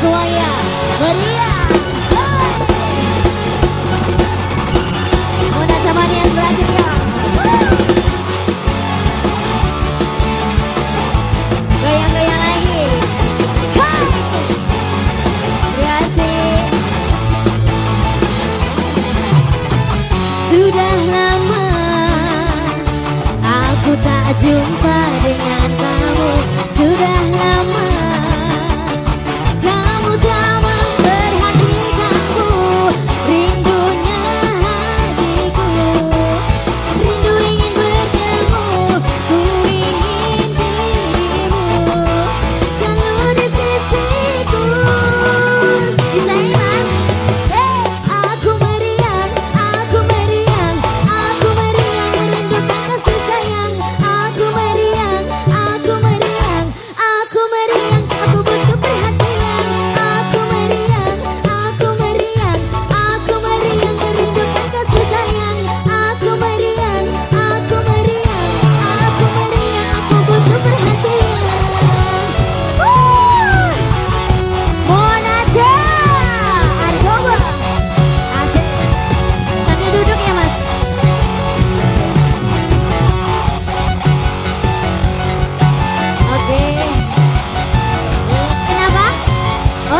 semuanya. Meriah Mona Tamani yang selanjutnya Goyang-goyang lagi. Kreasi Sudah lama Aku tak jumpa dengan kamu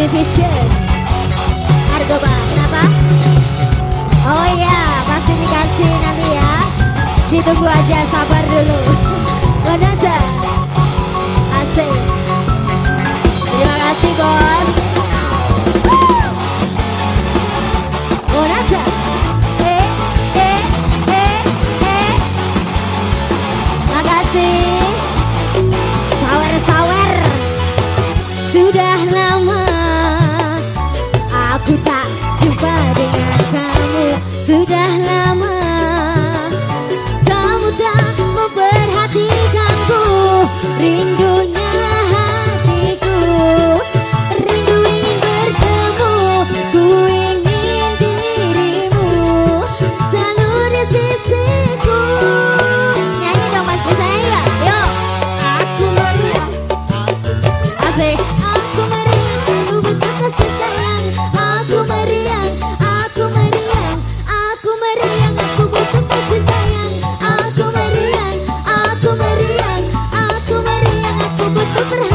Division Argoba, kenapa? Oh iya, pasti dikasih nanti ya. Ditunggu aja, sabar dulu. Lanjut